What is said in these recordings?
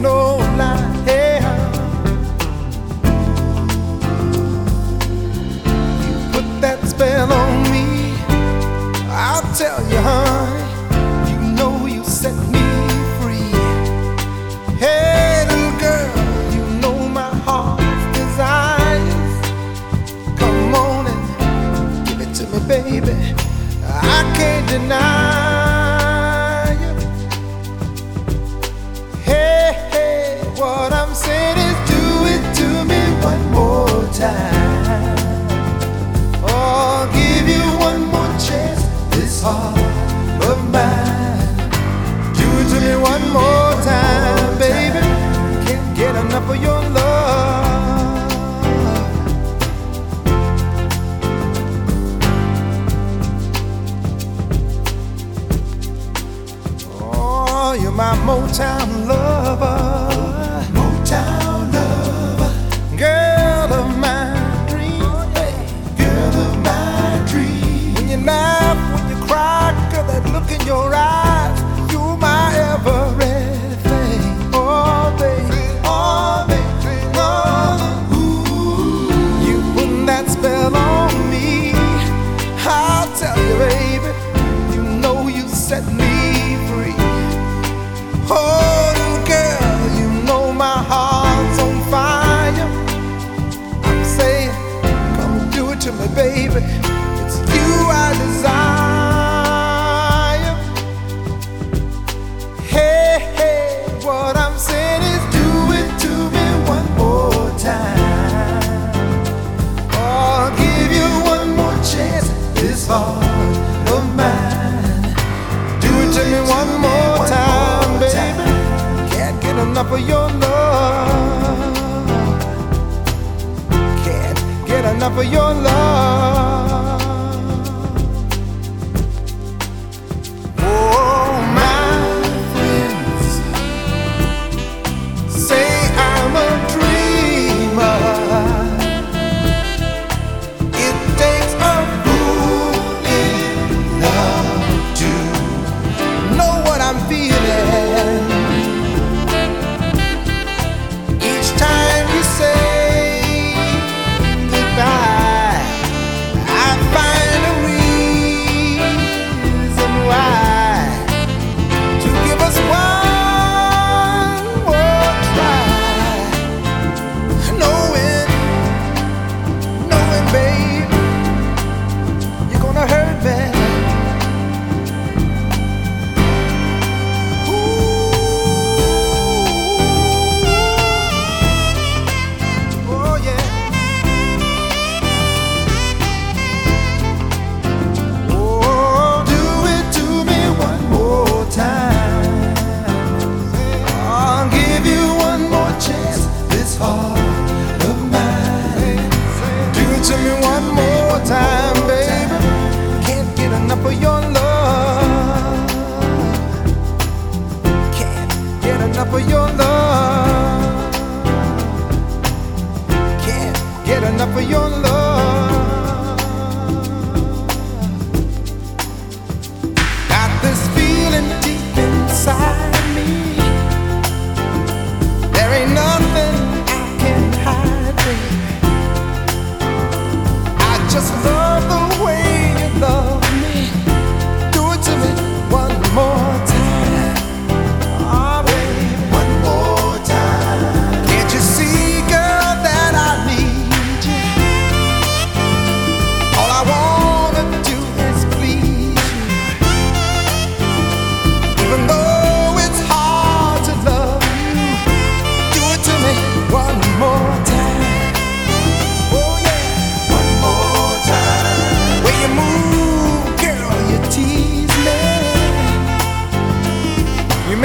no lie. You put that spell on me, I'll tell you, honey. Motown love. to me, baby. It's you I desire. Hey, hey, what I'm saying is do it to me one more time. I'll give you one more chance. This fall of mine. Do, it to me, one more time, baby. Can't get enough of your love. for your love. enough of your love. Can't get enough of your love. Got this feeling deep inside me. There ain't nothing I can hide. Baby. I just love.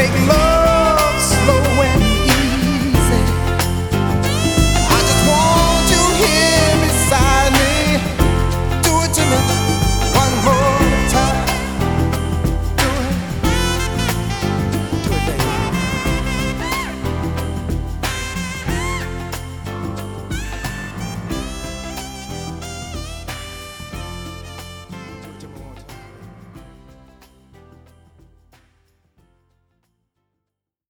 Make love.